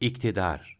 iktidar.